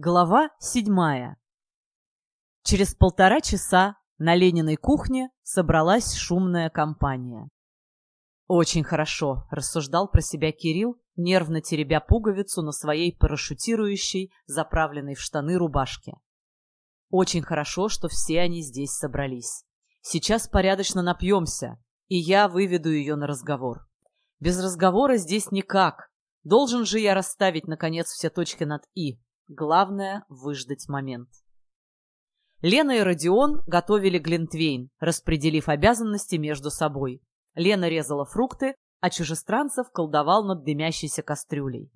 Глава седьмая. Через полтора часа на Лениной кухне собралась шумная компания. «Очень хорошо», — рассуждал про себя Кирилл, нервно теребя пуговицу на своей парашютирующей, заправленной в штаны рубашке. «Очень хорошо, что все они здесь собрались. Сейчас порядочно напьемся, и я выведу ее на разговор. Без разговора здесь никак. Должен же я расставить, наконец, все точки над «и». Главное — выждать момент. Лена и Родион готовили глинтвейн, распределив обязанности между собой. Лена резала фрукты, а чужестранцев колдовал над дымящейся кастрюлей.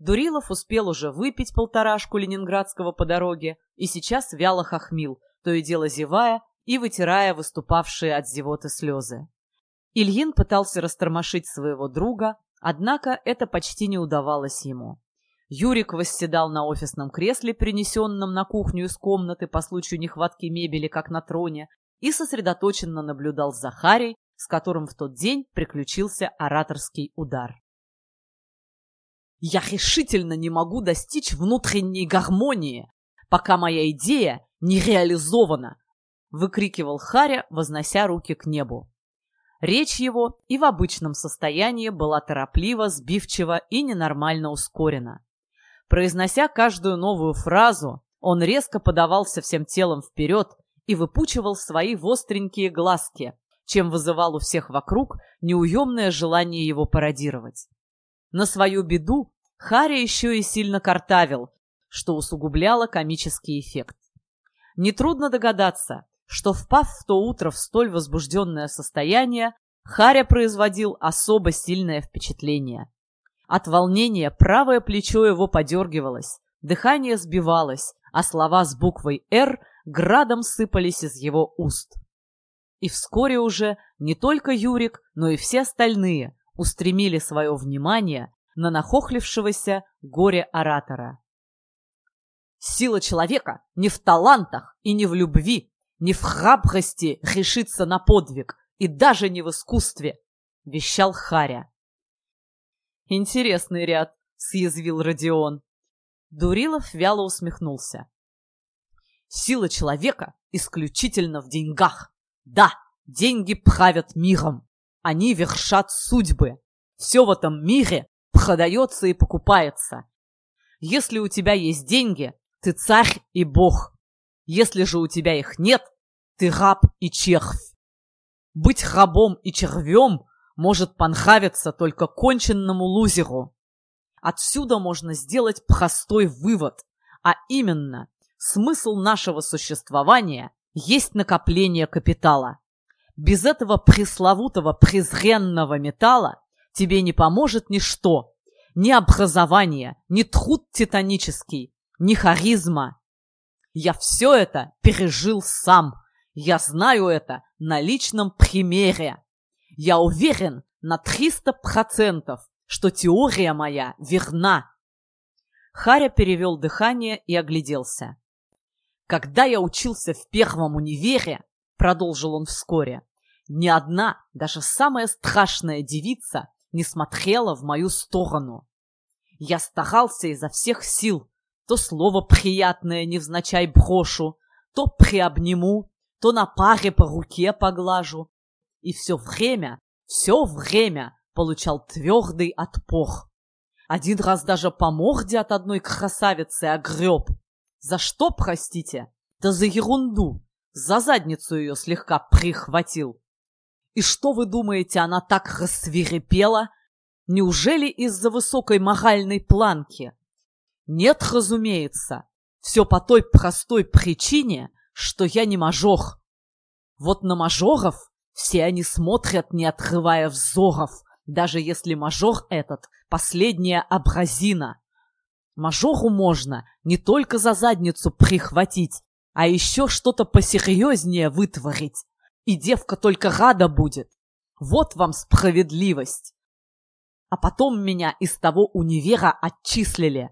Дурилов успел уже выпить полторашку ленинградского по дороге и сейчас вяло хохмил, то и дело зевая и вытирая выступавшие от зевоты слезы. Ильин пытался растормошить своего друга, однако это почти не удавалось ему. Юрик восседал на офисном кресле, принесенном на кухню из комнаты по случаю нехватки мебели, как на троне, и сосредоточенно наблюдал за Харей, с которым в тот день приключился ораторский удар. «Я решительно не могу достичь внутренней гармонии, пока моя идея не реализована!» — выкрикивал Харя, вознося руки к небу. Речь его и в обычном состоянии была торопливо, сбивчива и ненормально ускорена. Произнося каждую новую фразу, он резко подавался всем телом вперед и выпучивал свои востренькие глазки, чем вызывал у всех вокруг неуемное желание его пародировать. На свою беду Харри еще и сильно картавил, что усугубляло комический эффект. Нетрудно догадаться, что, впав в то утро в столь возбужденное состояние, Харя производил особо сильное впечатление. От волнения правое плечо его подергивалось, дыхание сбивалось, а слова с буквой «Р» градом сыпались из его уст. И вскоре уже не только Юрик, но и все остальные устремили свое внимание на нахохлившегося горе-оратора. Сила человека не в талантах и не в любви, не в храбрости решиться на подвиг и даже не в искусстве, вещал Харя. «Интересный ряд», — съязвил Родион. Дурилов вяло усмехнулся. «Сила человека исключительно в деньгах. Да, деньги правят миром. Они вершат судьбы. Все в этом мире продается и покупается. Если у тебя есть деньги, ты царь и бог. Если же у тебя их нет, ты раб и червь. Быть рабом и червем может понравиться только конченному лузеру. Отсюда можно сделать простой вывод, а именно, смысл нашего существования есть накопление капитала. Без этого пресловутого презренного металла тебе не поможет ничто, ни образование, ни труд титанический, ни харизма. Я все это пережил сам. Я знаю это на личном примере. Я уверен на 300%, что теория моя верна. Харя перевел дыхание и огляделся. Когда я учился в первом универе, продолжил он вскоре, ни одна, даже самая страшная девица не смотрела в мою сторону. Я старался изо всех сил, то слово приятное невзначай брошу, то приобниму, то на паре по руке поглажу, и все время, все время получал твердый отпор. Один раз даже по морде от одной красавицы огреб. За что, простите? Да за ерунду. За задницу ее слегка прихватил. И что вы думаете, она так рассвирепела? Неужели из-за высокой моральной планки? Нет, разумеется. Все по той простой причине, что я не мажор. Вот на мажоров все они смотрят, не отрывая взоров, даже если мажор этот — последняя абразина. Мажору можно не только за задницу прихватить, а еще что-то посерьезнее вытворить. И девка только рада будет. Вот вам справедливость. А потом меня из того универа отчислили.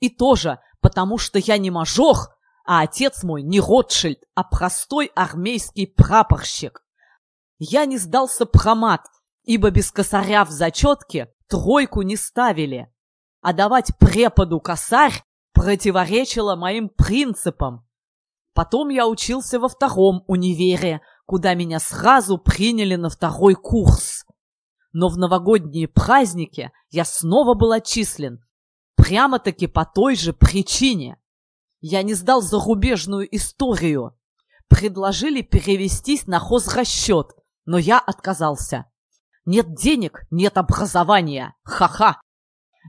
И тоже потому, что я не мажор, а отец мой не Ротшильд, а простой армейский прапорщик. Я не сдался промат, ибо без косаря в зачетке тройку не ставили. А давать преподу косарь противоречило моим принципам. Потом я учился во втором универе, куда меня сразу приняли на второй курс. Но в новогодние праздники я снова был отчислен, прямо-таки по той же причине. Я не сдал зарубежную историю. Предложили перевестись на хозрасчет, но я отказался. Нет денег, нет образования. Ха-ха.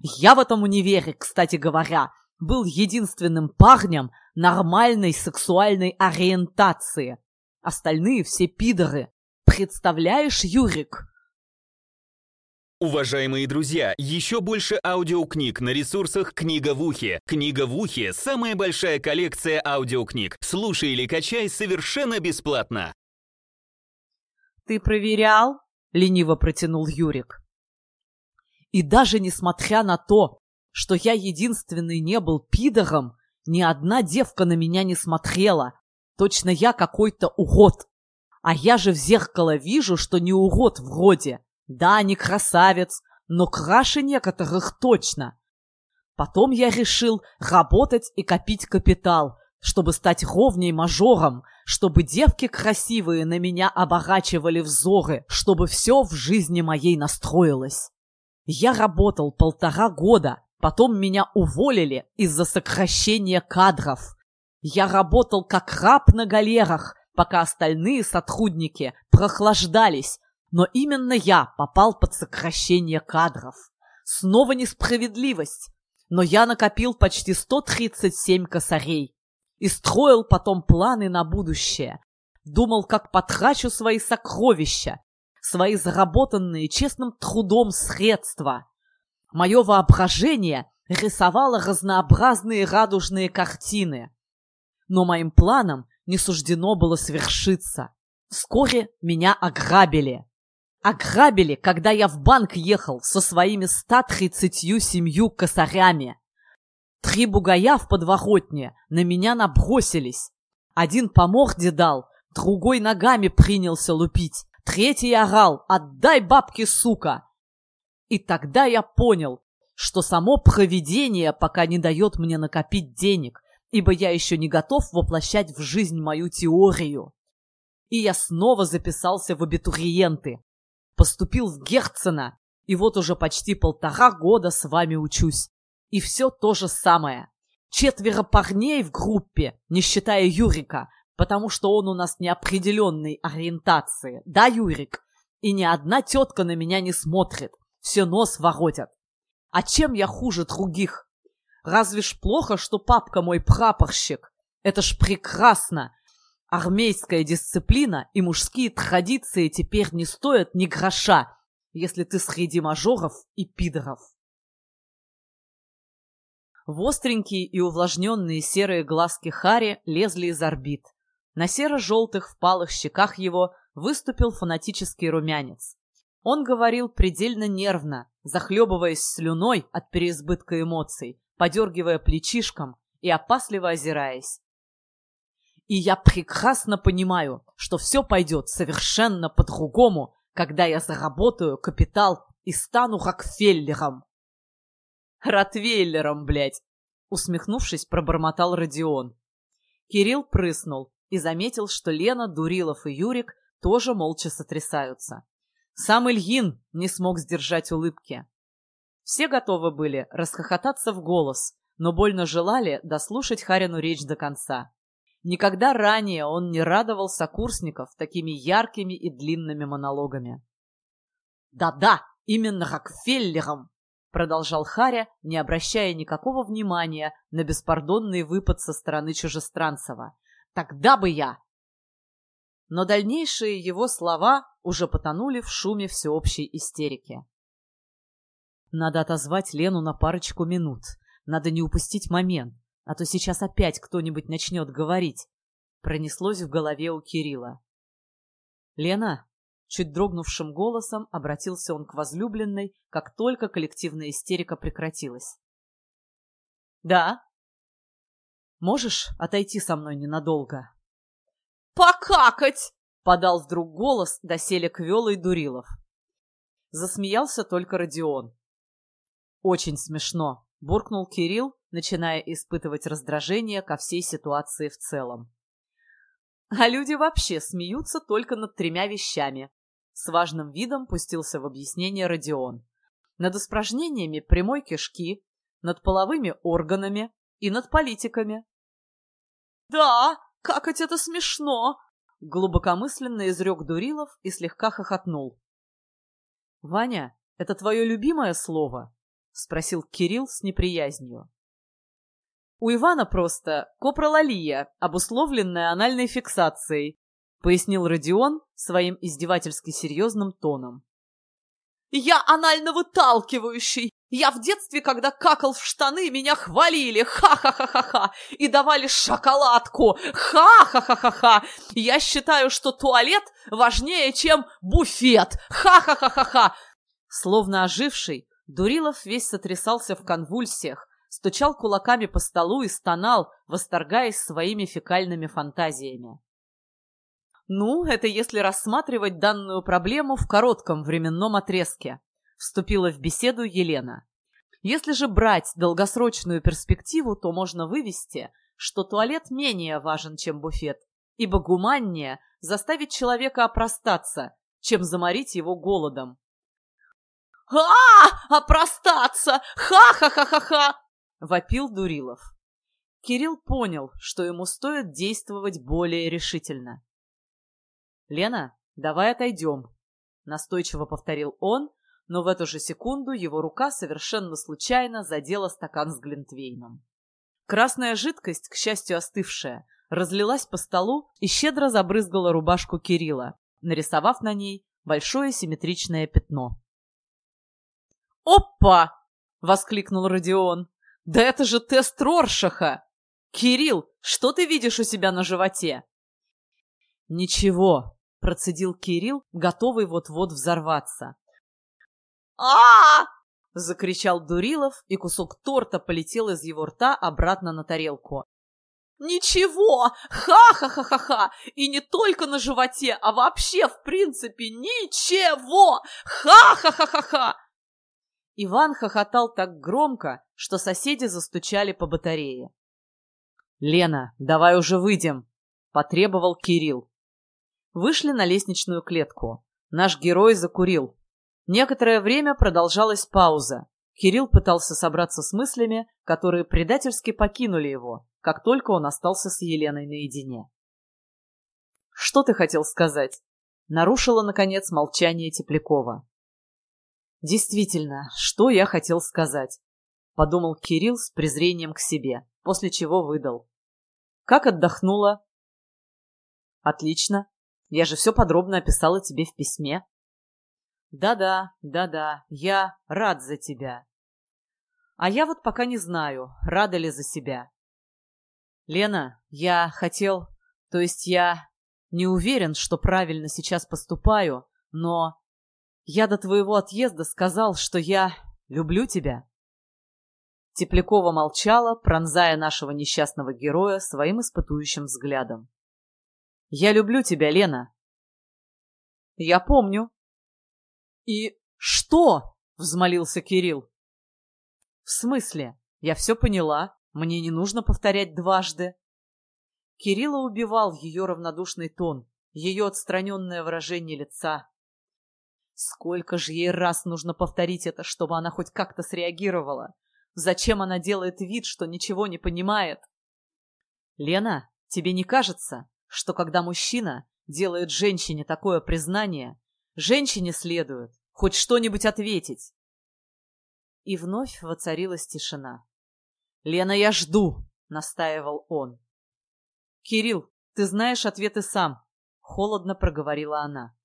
Я в этом универе, кстати говоря, был единственным парнем нормальной сексуальной ориентации. Остальные все пидоры. Представляешь, Юрик? Уважаемые друзья, еще больше аудиокниг на ресурсах «Книга в ухе». «Книга в ухе» — самая большая коллекция аудиокниг. Слушай или качай совершенно бесплатно. «Ты проверял?» — лениво протянул Юрик. И даже несмотря на то, что я единственный не был пидором, ни одна девка на меня не смотрела. Точно я какой-то урод. А я же в зеркало вижу, что не урод вроде. Да, не красавец, но краше некоторых точно. Потом я решил работать и копить капитал, чтобы стать ровней мажором, чтобы девки красивые на меня оборачивали взоры, чтобы все в жизни моей настроилось. Я работал полтора года, потом меня уволили из-за сокращения кадров. Я работал как раб на галерах, пока остальные сотрудники прохлаждались, но именно я попал под сокращение кадров. Снова несправедливость. Но я накопил почти 137 косарей. И строил потом планы на будущее. Думал, как потрачу свои сокровища, свои заработанные честным трудом средства. Мое воображение рисовало разнообразные радужные картины. Но моим планам не суждено было свершиться. Вскоре меня ограбили. Ограбили, когда я в банк ехал со своими 137 косарями. Три бугая в подворотне на меня набросились. Один по морде дал, другой ногами принялся лупить, третий орал «Отдай бабки, сука!» И тогда я понял, что само провидение пока не дает мне накопить денег, ибо я еще не готов воплощать в жизнь мою теорию. И я снова записался в абитуриенты, поступил в Герцена, и вот уже почти полтора года с вами учусь. И все то же самое. Четверо парней в группе, не считая Юрика, потому что он у нас неопределенной ориентации. Да, Юрик? И ни одна тетка на меня не смотрит. Все нос воротят. А чем я хуже других? Разве ж плохо, что папка мой прапорщик? Это ж прекрасно. Армейская дисциплина и мужские традиции теперь не стоят ни гроша, если ты среди мажоров и пидоров. Востренькие и увлажненные серые глазки Хари лезли из орбит. На серо-желтых впалых щеках его выступил фанатический румянец. Он говорил предельно нервно, захлебываясь слюной от переизбытка эмоций, подергивая плечишком и опасливо озираясь. И я прекрасно понимаю, что все пойдет совершенно по-другому, когда я заработаю капитал и стану Рокфеллером. Ротвейлером, блядь! Усмехнувшись, пробормотал Родион. Кирилл прыснул и заметил, что Лена, Дурилов и Юрик тоже молча сотрясаются. Сам Ильин не смог сдержать улыбки. Все готовы были расхохотаться в голос, но больно желали дослушать Харину речь до конца. Никогда ранее он не радовал сокурсников такими яркими и длинными монологами. «Да-да, именно Рокфеллером!» — продолжал Харя, не обращая никакого внимания на беспардонный выпад со стороны Чужестранцева. «Тогда бы я!» Но дальнейшие его слова уже потонули в шуме всеобщей истерики. Надо отозвать Лену на парочку минут. Надо не упустить момент а то сейчас опять кто-нибудь начнет говорить. Пронеслось в голове у Кирилла. «Лена!» — чуть дрогнувшим голосом обратился он к возлюбленной, как только коллективная истерика прекратилась. «Да?» «Можешь отойти со мной ненадолго?» «Покакать!» — подал вдруг голос доселе Квелый Дурилов. Засмеялся только Родион. «Очень смешно», — буркнул Кирилл начиная испытывать раздражение ко всей ситуации в целом. А люди вообще смеются только над тремя вещами. С важным видом пустился в объяснение Родион. Над испражнениями прямой кишки, над половыми органами и над политиками. «Да, как это смешно!» — глубокомысленно изрек Дурилов и слегка хохотнул. «Ваня, это твое любимое слово?» — спросил Кирилл с неприязнью. У Ивана просто копролалия, обусловленная анальной фиксацией, пояснил Родион своим издевательски серьезным тоном. «Я анально выталкивающий! Я в детстве, когда какал в штаны, меня хвалили! Ха-ха-ха-ха-ха! И давали шоколадку! Ха-ха-ха-ха-ха! Я считаю, что туалет важнее, чем буфет! Ха-ха-ха-ха-ха!» Словно оживший, Дурилов весь сотрясался в конвульсиях, стучал кулаками по столу и стонал, восторгаясь своими фекальными фантазиями. Ну, это если рассматривать данную проблему в коротком временном отрезке, вступила в беседу Елена. Если же брать долгосрочную перспективу, то можно вывести, что туалет менее важен, чем буфет, ибо гуманнее заставить человека опростаться, чем заморить его голодом. «А, опростаться! Ха-ха-ха-ха-ха!» — вопил Дурилов. Кирилл понял, что ему стоит действовать более решительно. «Лена, давай отойдем», — настойчиво повторил он, но в эту же секунду его рука совершенно случайно задела стакан с глинтвейном. Красная жидкость, к счастью остывшая, разлилась по столу и щедро забрызгала рубашку Кирилла, нарисовав на ней большое симметричное пятно. «Опа!» — воскликнул Родион. Да это же тест Роршаха! Кирилл, что ты видишь у себя на животе? Ничего, процедил Кирилл, готовый вот-вот взорваться. а закричал Дурилов, и кусок торта полетел из его рта обратно на тарелку. «Ничего! Ха-ха-ха-ха-ха! И не только на животе, а вообще, в принципе, ничего! Ха-ха-ха-ха-ха!» Иван хохотал так громко, что соседи застучали по батарее. «Лена, давай уже выйдем!» — потребовал Кирилл. Вышли на лестничную клетку. Наш герой закурил. Некоторое время продолжалась пауза. Кирилл пытался собраться с мыслями, которые предательски покинули его, как только он остался с Еленой наедине. «Что ты хотел сказать?» Нарушила, наконец, молчание Теплякова. Действительно, что я хотел сказать? Подумал Кирилл с презрением к себе, после чего выдал. Как отдохнула? Отлично. Я же все подробно описала тебе в письме. Да-да, да-да, я рад за тебя. А я вот пока не знаю, рада ли за себя. Лена, я хотел... То есть я не уверен, что правильно сейчас поступаю, но я до твоего отъезда сказал, что я люблю тебя. Теплякова молчала, пронзая нашего несчастного героя своим испытующим взглядом. «Я люблю тебя, Лена!» «Я помню». «И что?» — взмолился Кирилл. «В смысле? Я все поняла. Мне не нужно повторять дважды». Кирилла убивал ее равнодушный тон, ее отстраненное выражение лица, Сколько же ей раз нужно повторить это, чтобы она хоть как-то среагировала? Зачем она делает вид, что ничего не понимает? Лена, тебе не кажется, что когда мужчина делает женщине такое признание, женщине следует хоть что-нибудь ответить? И вновь воцарилась тишина. «Лена, я жду!» — настаивал он. «Кирилл, ты знаешь ответы сам!» — холодно проговорила она.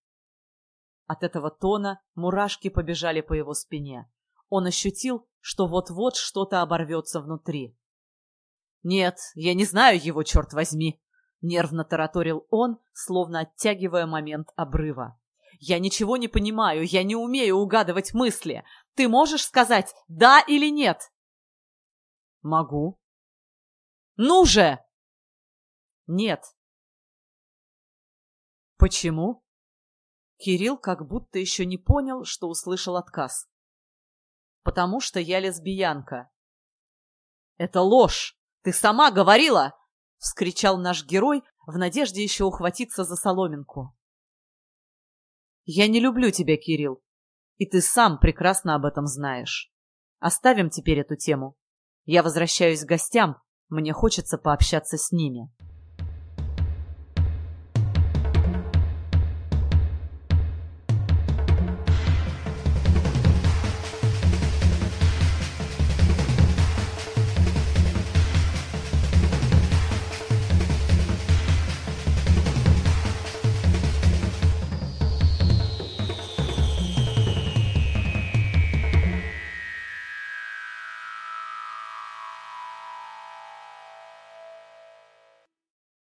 От этого тона мурашки побежали по его спине. Он ощутил, что вот-вот что-то оборвется внутри. «Нет, я не знаю его, черт возьми!» — нервно тараторил он, словно оттягивая момент обрыва. «Я ничего не понимаю, я не умею угадывать мысли. Ты можешь сказать «да» или «нет»?» «Могу». «Ну же!» «Нет». «Почему?» Кирилл как будто еще не понял, что услышал отказ. «Потому что я лесбиянка». «Это ложь! Ты сама говорила!» — вскричал наш герой в надежде еще ухватиться за соломинку. «Я не люблю тебя, Кирилл, и ты сам прекрасно об этом знаешь. Оставим теперь эту тему. Я возвращаюсь к гостям, мне хочется пообщаться с ними».